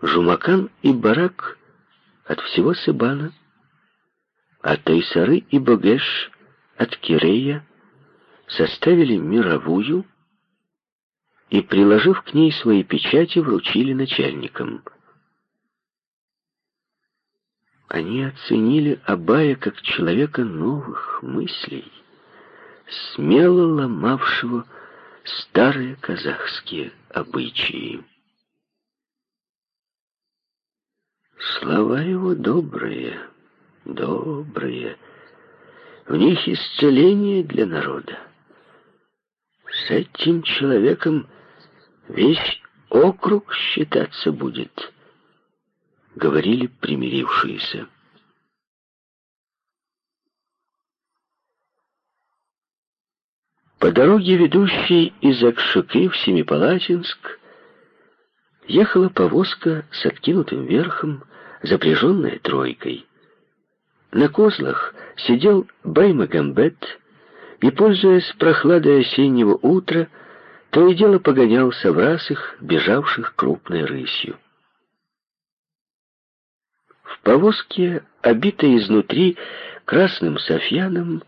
Жумакан и Барак от всего Сыбана, а Тайсары и Богеш от Кирея составили мировую и, приложив к ней свои печати, вручили начальникам. Они оценили Абая как человека новых мыслей, смело ломавшего старые казахские обычаи. Слова его добрые, добрые, в них исцеление для народа. С этим человеком весь округ считаться будет, говорили примирившиеся. По дороге, ведущей из Акшуки в Семипалатинск, ехала повозка с откинутым верхом, запряженная тройкой. На козлах сидел Баймагамбет и, пользуясь прохладой осеннего утра, то и дело погонял соврасых, бежавших крупной рысью. В повозке, обитой изнутри красным софьяном,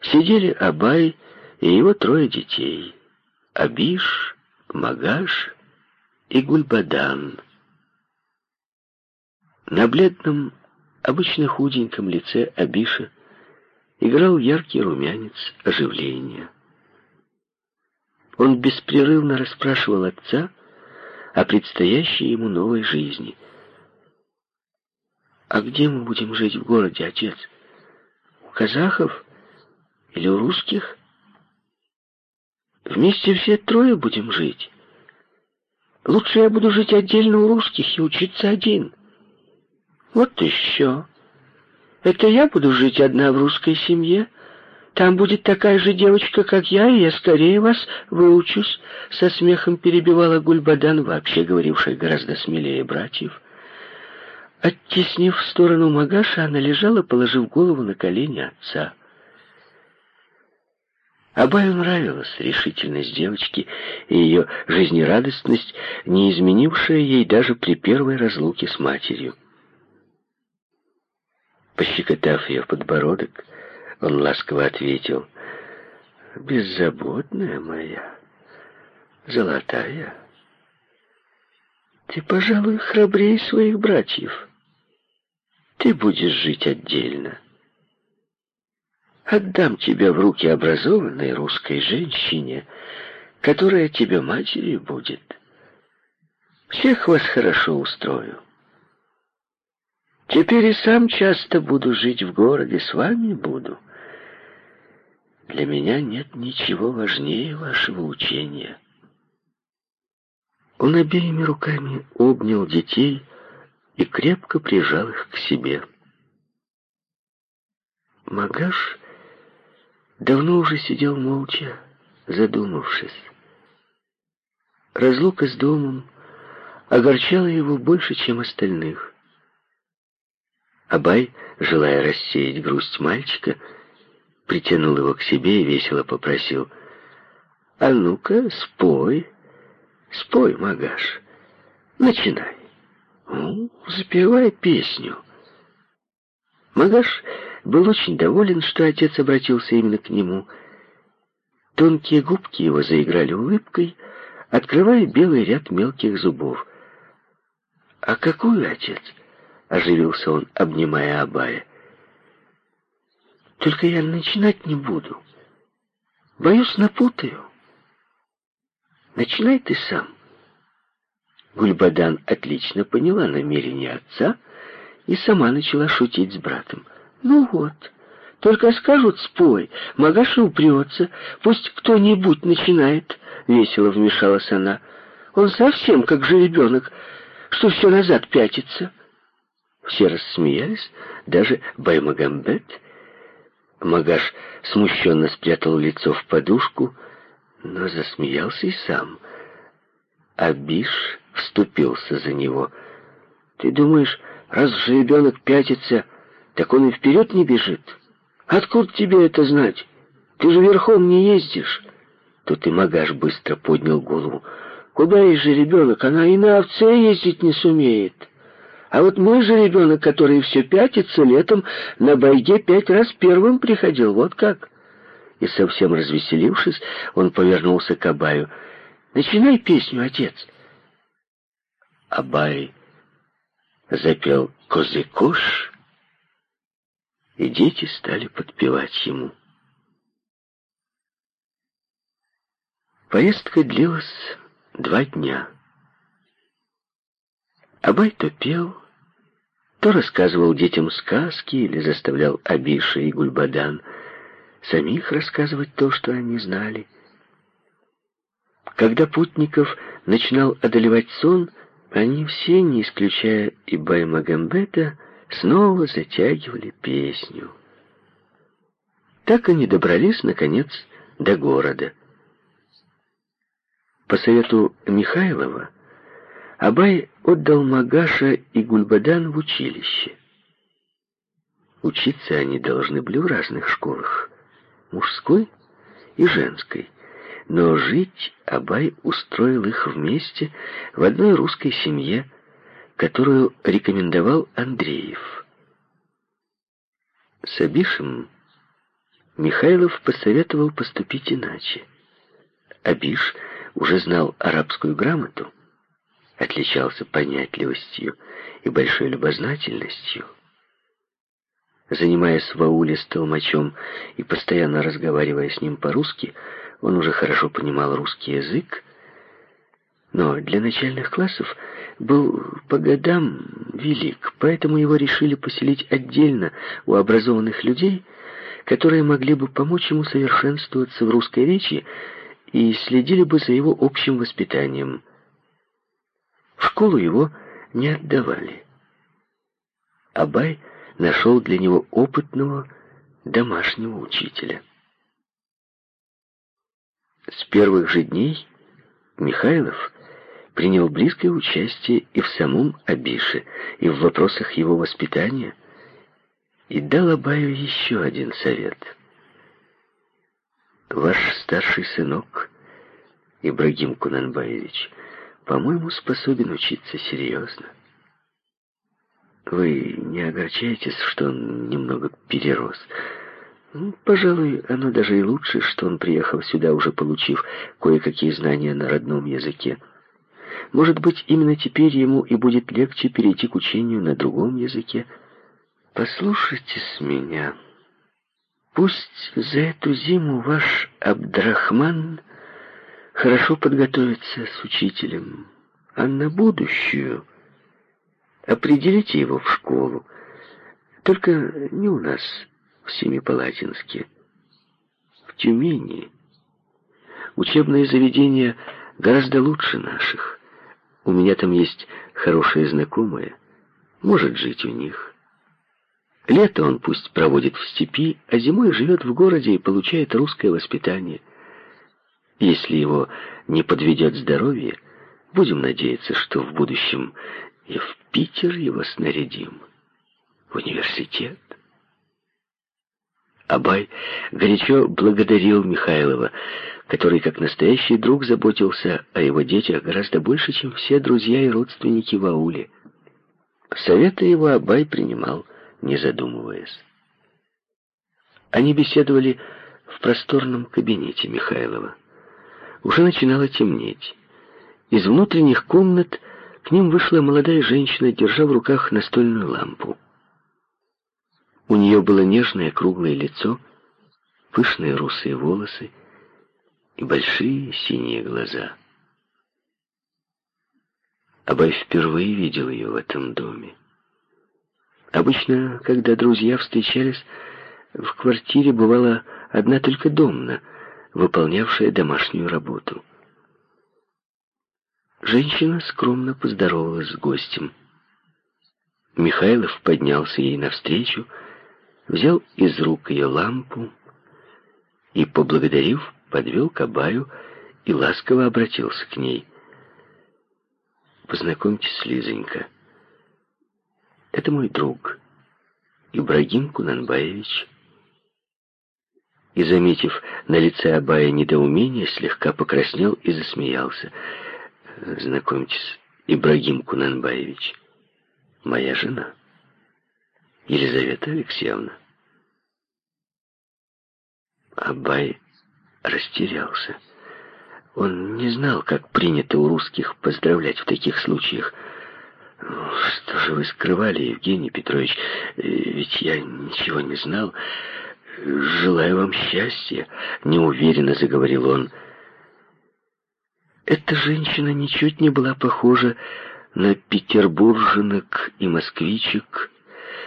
сидели Абай и его трое детей — Абиш, Магаш и Гульбадан. На бледном, обычно худеньком лице Абиша играл яркий румянец оживления. Он беспрерывно расспрашивал отца о предстоящей ему новой жизни. «А где мы будем жить в городе, отец? У казахов или у русских?» Вместе все трое будем жить. Лучше я буду жить отдельно у русских и учиться один. Вот еще. Это я буду жить одна в русской семье. Там будет такая же девочка, как я, и я скорее вас выучусь. Со смехом перебивала Гульбадан, вообще говорившая гораздо смелее братьев. Оттеснив в сторону Магаша, она лежала, положив голову на колени отца. Абаю нравилась решительность девочки и ее жизнерадостность, не изменившая ей даже при первой разлуке с матерью. Пощекотав ее в подбородок, он ласково ответил, «Беззаботная моя, золотая, ты, пожалуй, храбрее своих братьев. Ты будешь жить отдельно». Отдам тебя в руки образованной русской женщине, которая тебе матерью будет. Всех вас хорошо устрою. Теперь и сам часто буду жить в городе, с вами буду. Для меня нет ничего важнее вашего учения. Он обеими руками обнял детей и крепко прижал их к себе. Магаш давно уже сидел молча, задумавшись. Разлука с домом огорчала его больше, чем остальных. Абай, желая рассеять грусть мальчика, притянул его к себе и весело попросил, «А ну-ка, спой, спой, Магаш, начинай, запевай песню». Магаш был очень доволен, что отец обратился именно к нему. Тонкие губки его заиграли улыбкой, открывая белый ряд мелких зубов. «А какую, отец?» — оживился он, обнимая Абая. «Только я начинать не буду. Боюсь, напутаю. Начинай ты сам». Гульбадан отлично поняла намерение отца и сама начала шутить с братом — ну вот, только скажут спой, Магаша упрется, пусть кто-нибудь начинает, весело вмешалась она. Он совсем как же ребенок, что все назад пятится. Все рассмеялись, даже Баймагамбет. Магаш смущенно спрятал лицо в подушку, но засмеялся и сам. Абиш вступился за него. «Ты думаешь, раз же ребенок пятится, так он и вперед не бежит. Откуда тебе это знать? Ты же верхом не ездишь. Тут и Магаш быстро поднял голову. Куда же ребенок? Она и на овце ездить не сумеет. А вот мой же ребенок, который все пятится, летом на байге пять раз первым приходил. Вот как. И совсем развеселившись, он повернулся к Абаю. «Начинай песню, отец». Абай запел «Козыкош», и дети стали подпевать ему. Поездка длилась два дня. Абай то пел, то рассказывал детям сказки или заставлял Абиша и Гульбадан самих рассказывать то, что они знали. Когда путников начинал одолевать сон, они все, не исключая и Баймагамбета, снова затягивали песню. Так они добрались, наконец, до города. По совету Михайлова, Абай отдал Магаша и Гульбадан в училище. Учиться они должны были в разных школах, мужской и женской, но жить Абай устроил их вместе в одной русской семье, которую рекомендовал Андреев. С Абишем Михайлов посоветовал поступить иначе. Абиш уже знал арабскую грамоту, отличался понятливостью и большой любознательностью. Занимаясь в ауле с толмачом и постоянно разговаривая с ним по-русски, он уже хорошо понимал русский язык, но для начальных классов был по годам велик, поэтому его решили поселить отдельно у образованных людей, которые могли бы помочь ему совершенствоваться в русской речи и следили бы за его общим воспитанием. Школу его не отдавали. Абай нашел для него опытного домашнего учителя. С первых же дней Михайлов принял близкое участие и в самом Абише, и в вопросах его воспитания, и дал Абаю еще один совет. «Ваш старший сынок, Ибрагим Кунанбаевич, по-моему, способен учиться серьезно. Вы не огорчаетесь, что он немного перерос?» Ну, пожалуй, оно даже и лучше, что он приехал сюда, уже получив кое-какие знания на родном языке. Может быть, именно теперь ему и будет легче перейти к учению на другом языке. Послушайте с меня. Пусть за эту зиму ваш Абдрахман хорошо подготовится с учителем, а на будущую определите его в школу. Только не у нас, в Семипалатинске, в Тюмени. Учебные заведения гораздо лучше наших. У меня там есть хорошие знакомые. Может жить у них. Лето он пусть проводит в степи, а зимой живет в городе и получает русское воспитание. Если его не подведет здоровье, будем надеяться, что в будущем и в Питер его снарядим. В университет. Абай горячо благодарил Михайлова, который, как настоящий друг, заботился о его детях гораздо больше, чем все друзья и родственники в ауле. Советы его Абай принимал, не задумываясь. Они беседовали в просторном кабинете Михайлова. Уже начинало темнеть. Из внутренних комнат к ним вышла молодая женщина, держа в руках настольную лампу. У нее было нежное круглое лицо, пышные русые волосы и большие синие глаза. Абай впервые видел ее в этом доме. Обычно, когда друзья встречались, в квартире бывала одна только домна, выполнявшая домашнюю работу. Женщина скромно поздоровалась с гостем. Михайлов поднялся ей навстречу, взял из рук ее лампу и, поблагодарив, подвел к Абаю и ласково обратился к ней. «Познакомьтесь, Лизонька. Это мой друг, Ибрагим Кунанбаевич». И, заметив на лице Абая недоумение, слегка покраснел и засмеялся. Знакомьтесь, Ибрагим Кунанбаевич, моя жена, Елизавета Алексеевна. Абай растерялся. Он не знал, как принято у русских поздравлять в таких случаях. «Что же вы скрывали, Евгений Петрович? Ведь я ничего не знал. Желаю вам счастья», — неуверенно заговорил он. Эта женщина ничуть не была похожа на петербурженок и москвичек,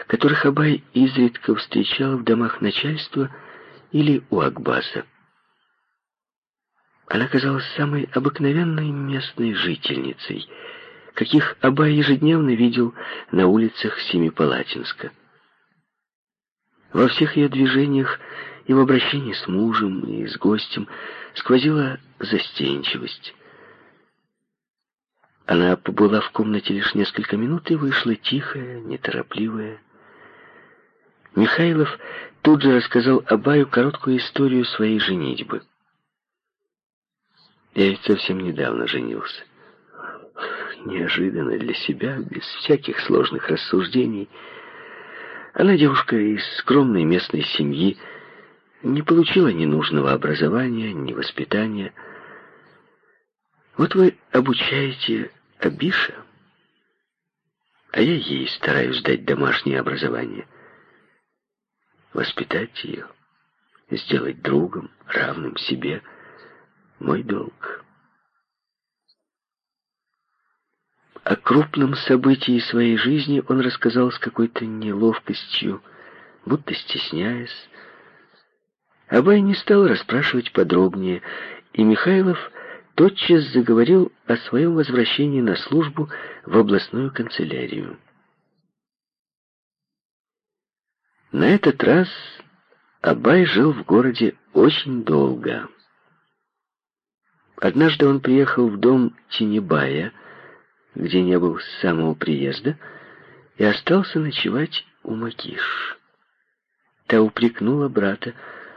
которых Абай изредка встречал в домах начальства или у Акбаса. Она казалась самой обыкновенной местной жительницей, каких Абай ежедневно видел на улицах Семипалатинска. Во всех ее движениях и в обращении с мужем, и с гостем сквозила застенчивость. Она побыла в комнате лишь несколько минут и вышла тихая, неторопливая. Михайлов тут же рассказал Абаю короткую историю своей женитьбы. Я ведь совсем недавно женился. Неожиданно для себя, без всяких сложных рассуждений. Она девушка из скромной местной семьи, не получила ни нужного образования, ни воспитания. Вот вы обучаете Абиша, а я ей стараюсь дать домашнее образование. Воспитать ее, сделать другом, равным себе — мой долг. О крупном событии своей жизни он рассказал с какой-то неловкостью, будто стесняясь. Абай не стал расспрашивать подробнее, и Михайлов тотчас заговорил о своем возвращении на службу в областную канцелярию. На этот раз Абай жил в городе очень долго. Однажды он приехал в дом Тинебая, где не был с самого приезда, и остался ночевать у Макиш. Та упрекнула брата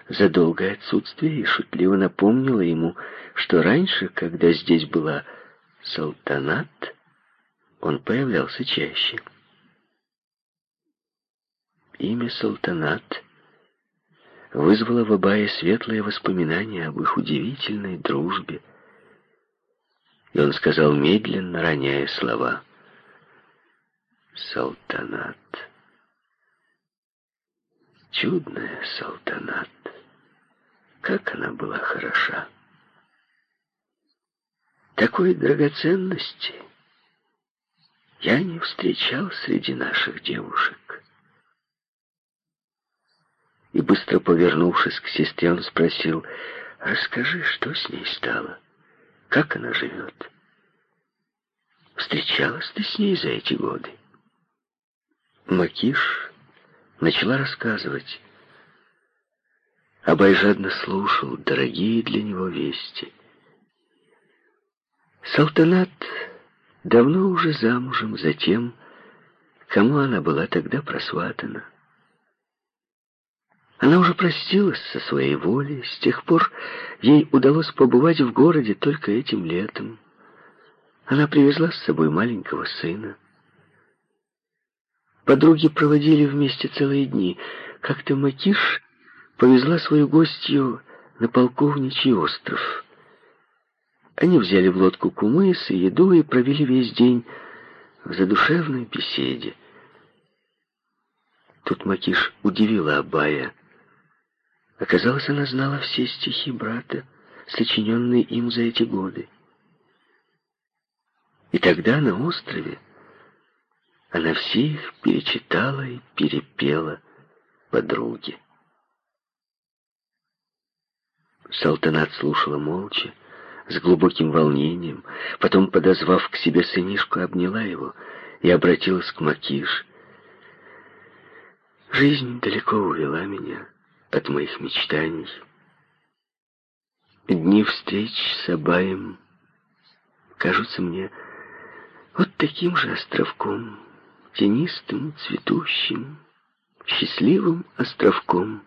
за долгое отсутствие и шутливо напомнила ему, что раньше, когда здесь была салтанат, он появлялся чаще. Имя Салтанат вызвало в Абае светлые воспоминания об их удивительной дружбе, и он сказал медленно, роняя слова. Салтанат. Чудная салтанат. Как она была хороша. Такой драгоценности я не встречал среди наших девушек. И быстро повернувшись к сестре, он спросил, «Расскажи, что с ней стало?» Как она живет? Встречалась ты с ней за эти годы? Макиш начала рассказывать. Абай жадно слушал дорогие для него вести. Салтанат давно уже замужем за тем, кому она была тогда просватана. Она уже простилась со своей волей. С тех пор ей удалось побывать в городе только этим летом. Она привезла с собой маленького сына. Подруги проводили вместе целые дни. Как-то Макиш повезла свою гостью на полковничий остров. Они взяли в лодку кумыс и еду и провели весь день в задушевной беседе. Тут Макиш удивила Абая. Оказалось, она знала все стихи брата, сочиненные им за эти годы. И тогда на острове она все их перечитала и перепела подруге. Салтанат слушала молча, с глубоким волнением, потом, подозвав к себе сынишку, обняла его и обратилась к Макиш. «Жизнь далеко увела меня» от моих мечтаний. Дни встреч с Абаем кажутся мне вот таким же островком, тенистым, цветущим, счастливым островком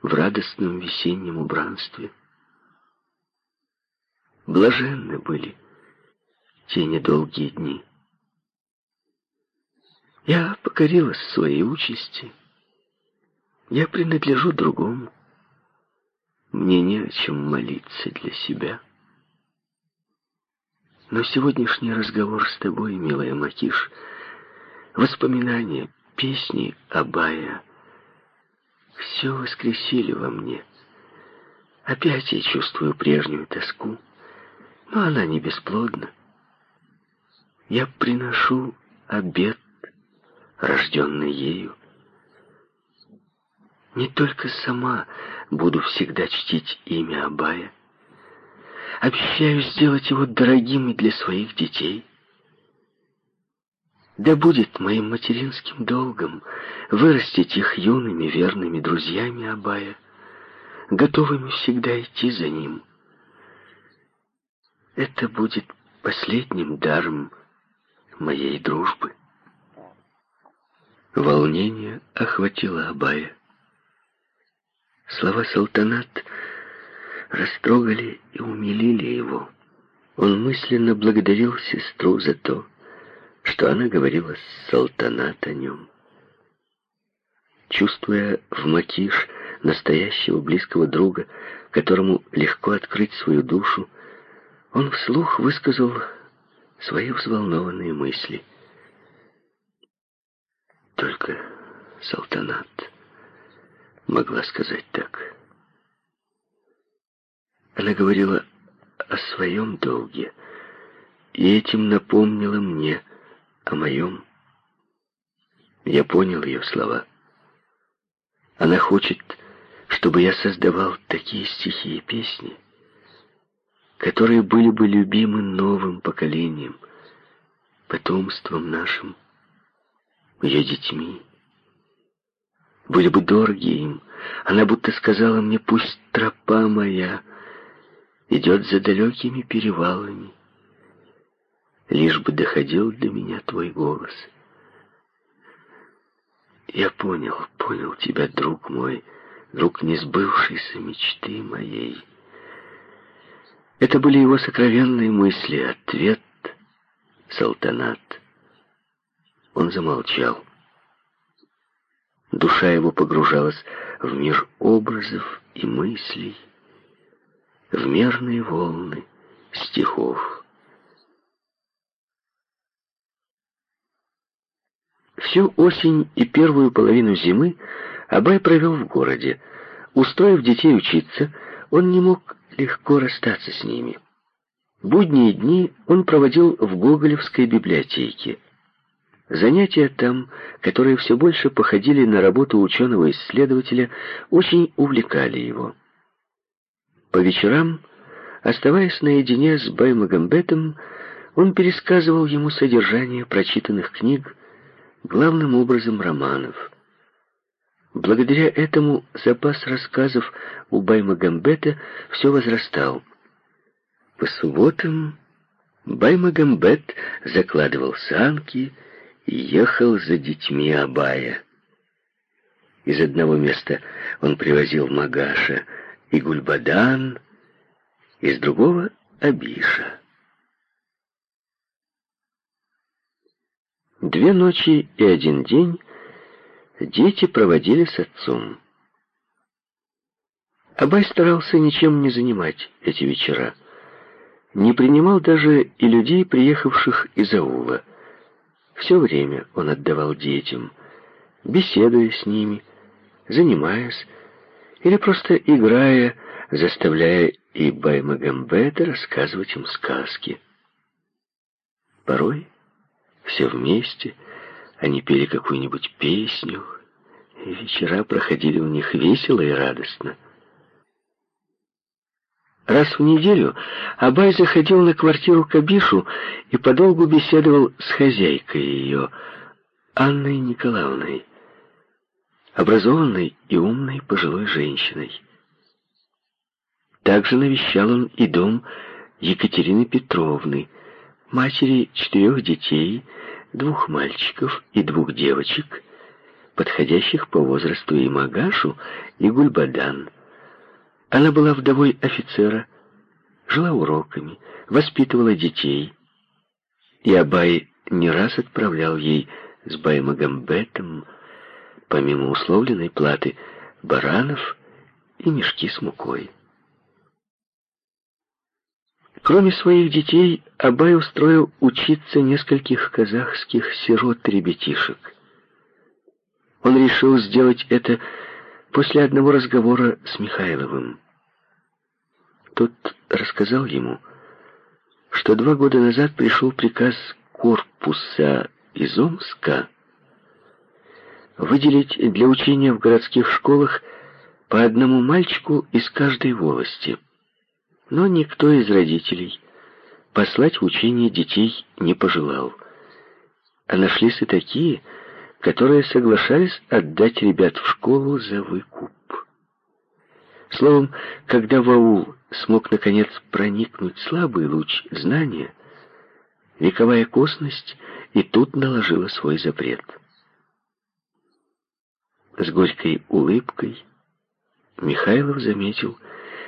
в радостном весеннем убранстве. Блаженны были те недолгие дни. Я покорилась своей участи. Я принадлежу другому. Мне не о чем молиться для себя. Но сегодняшний разговор с тобой, милая Макиш, воспоминания, песни Абая, все воскресили во мне. Опять я чувствую прежнюю тоску, но она не бесплодна. Я приношу обед, рожденный ею. Не только сама буду всегда чтить имя Абая, Обещаю сделать его дорогим и для своих детей. Да будет моим материнским долгом вырастить их юными верными друзьями Абая, готовыми всегда идти за ним. Это будет последним даром моей дружбы. Волнение охватило Абая. Слова султанат растрогали и умилили его. Он мысленно благодарил сестру за то, что она говорила с Салтанат о нем. Чувствуя в Макиш настоящего близкого друга, которому легко открыть свою душу, он вслух высказал свои взволнованные мысли. Только Салтанат могла сказать так. Она говорила о своем долге, и этим напомнила мне о моем. Я понял ее слова. Она хочет, чтобы я создавал такие стихи и песни, которые были бы любимы новым поколением, потомством нашим, ее детьми. Были бы дороги им. Она будто сказала мне, пусть тропа моя идет за далекими перевалами. Лишь бы доходил до меня твой голос. Я понял, понял тебя, друг мой, друг несбывшейся мечты моей. Это были его сокровенные мысли, ответ, салтанат. Он замолчал. Душа его погружалась в мир образов и мыслей в мерные волны стихов. Всю осень и первую половину зимы Абай провел в городе. Устроив детей учиться, он не мог легко расстаться с ними. Будние дни он проводил в Гоголевской библиотеке. Занятия там, которые все больше походили на работу ученого-исследователя, очень увлекали его. По вечерам, оставаясь наедине с Баймагамбетом, он пересказывал ему содержание прочитанных книг, главным образом романов. Благодаря этому запас рассказов у Баймагамбета все возрастал. По субботам Баймагамбет закладывал санки ехал за детьми Абая. Из одного места он привозил Магаша — и Гульбадан, из другого — Абиша. Две ночи и один день дети проводили с отцом. Абай старался ничем не занимать эти вечера. Не принимал даже и людей, приехавших из аула. Все время он отдавал детям, беседуя с ними, занимаясь, или просто играя, заставляя и Баймагамбета рассказывать им сказки. Порой все вместе они пели какую-нибудь песню, и вечера проходили у них весело и радостно. Раз в неделю Абай заходил на квартиру Кабишу и подолгу беседовал с хозяйкой ее, Анной Николаевной образованной и умной пожилой женщиной. Также навещал он и дом Екатерины Петровны, матери четырех детей, двух мальчиков и двух девочек, подходящих по возрасту и Магашу, и Гульбадан. Она была вдовой офицера, жила уроками, воспитывала детей. И Абай не раз отправлял ей с Баймагамбетом, помимо условленной платы, баранов и мешки с мукой. Кроме своих детей, Абай устроил учиться нескольких казахских сирот-ребятишек. Он решил сделать это после одного разговора с Михайловым. Тот рассказал ему, что два года назад пришел приказ корпуса из Омска выделить для учения в городских школах по одному мальчику из каждой волости – но никто из родителей послать в учение детей не пожелал. А нашлись и такие, которые соглашались отдать ребят в школу за выкуп. Словом, когда в аул смог наконец проникнуть слабый луч знания, вековая косность и тут наложила свой запрет. С горькой улыбкой Михайлов заметил,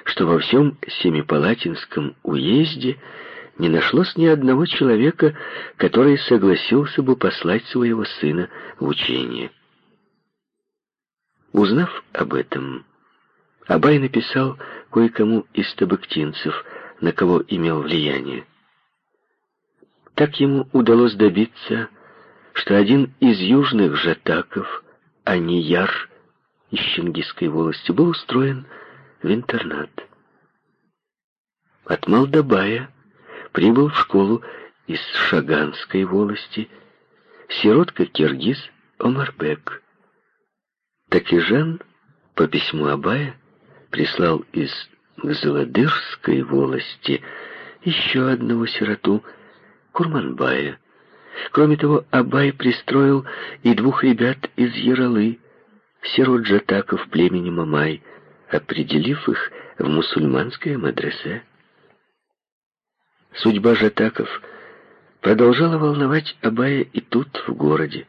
что во всем Семипалатинском уезде не нашлось ни одного человека, который согласился бы послать своего сына в учение. Узнав об этом, Абай написал кое-кому из табыктинцев, на кого имел влияние. Так ему удалось добиться, что один из южных жатаков, Анияр из Чингисской волости, был устроен в интернат. От Малдабая прибыл в школу из Шаганской волости сиротка-киргиз Омарбек. Такижан по письму Абая прислал из Гзаладырской волости еще одного сироту Курманбая. Кроме того, Абай пристроил и двух ребят из Яралы, сирот джатаков племени Мамай, определив их в мусульманское мадресе. Судьба жатаков продолжала волновать Абая и тут, в городе.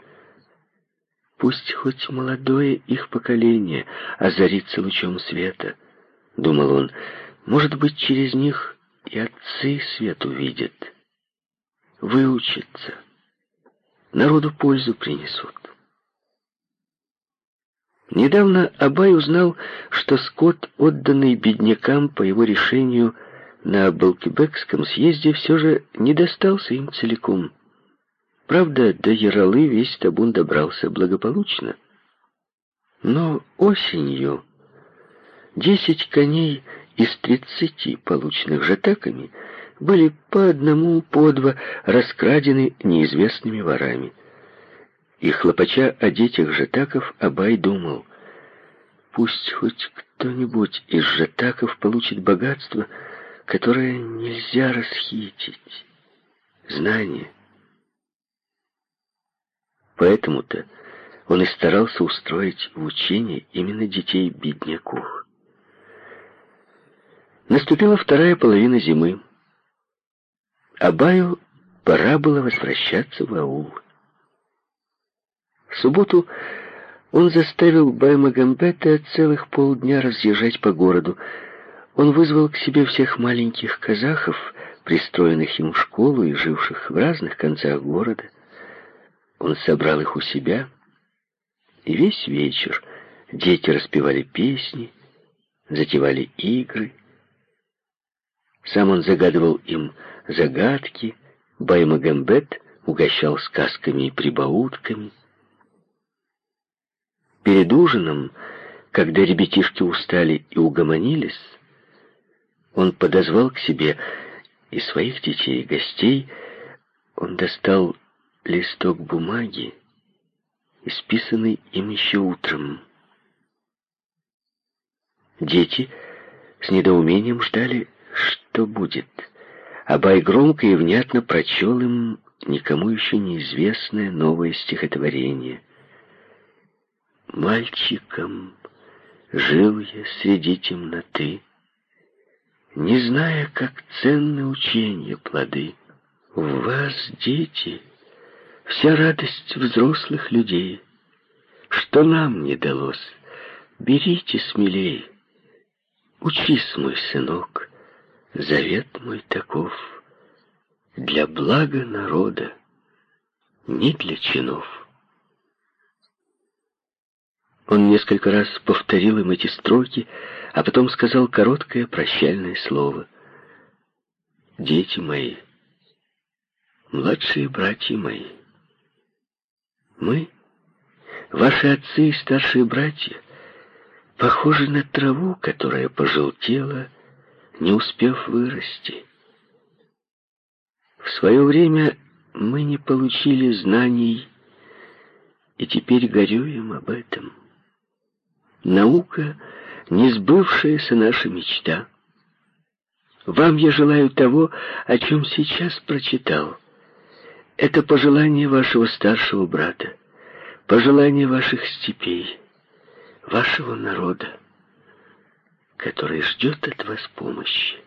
Пусть хоть молодое их поколение озарится лучом света, думал он, может быть, через них и отцы свет увидят, выучатся, народу пользу принесут. Недавно Абай узнал, что скот, отданный беднякам по его решению на Балкибекском съезде, все же не достался им целиком. Правда, до Яралы весь табун добрался благополучно. Но осенью десять коней из тридцати, полученных жатаками, были по одному, по два раскрадены неизвестными ворами. И, хлопача о детях жатаков, Абай думал, пусть хоть кто-нибудь из жатаков получит богатство, которое нельзя расхитить, знание. Поэтому-то он и старался устроить в учение именно детей бедняков. Наступила вторая половина зимы. Абаю пора было возвращаться в аул. В субботу он заставил Баймагамбета целых полдня разъезжать по городу. Он вызвал к себе всех маленьких казахов, пристроенных им в школу и живших в разных концах города. Он собрал их у себя, и весь вечер дети распевали песни, затевали игры. Сам он загадывал им загадки, Баймагамбет угощал сказками и прибаутками — Перед ужином, когда ребятишки устали и угомонились, он подозвал к себе и своих детей, и гостей. Он достал листок бумаги, исписанный им еще утром. Дети с недоумением ждали, что будет. Абай громко и внятно прочел им никому еще неизвестное новое стихотворение — Мальчиком жил я среди темноты, Не зная, как ценны учения плоды. В вас, дети, вся радость взрослых людей. Что нам не далось, берите смелей. Учись, мой сынок, завет мой таков. для блага народа, не для чинов. Он несколько раз повторил им эти строки, а потом сказал короткое прощальное слово. «Дети мои, младшие братья мои, мы, ваши отцы и старшие братья, похожи на траву, которая пожелтела, не успев вырасти. В свое время мы не получили знаний, и теперь горюем об этом. Наука — не сбывшаяся наша мечта. Вам я желаю того, о чем сейчас прочитал. Это пожелание вашего старшего брата, пожелание ваших степей, вашего народа, который ждет от вас помощи.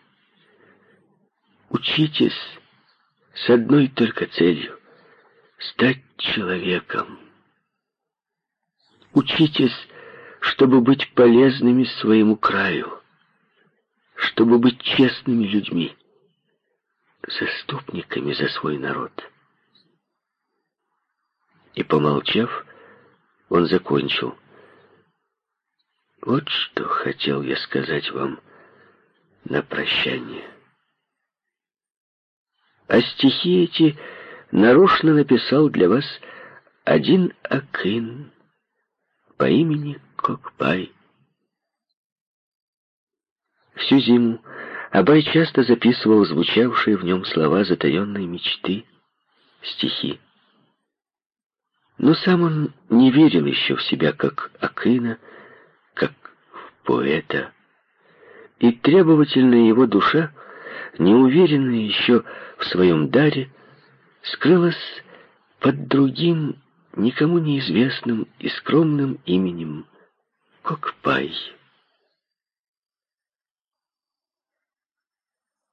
Учитесь с одной только целью — стать человеком. Учитесь чтобы быть полезными своему краю, чтобы быть честными людьми, заступниками за свой народ. И, помолчав, он закончил. Вот что хотел я сказать вам на прощание. А стихи эти нарочно написал для вас один Акин по имени Кокбай. Всю зиму Абай часто записывал звучавшие в нем слова затаенной мечты, стихи. Но сам он не верил еще в себя как Акына, как в поэта. И требовательная его душа, неуверенная еще в своем даре, скрылась под другим, никому неизвестным и скромным именем Кокпай.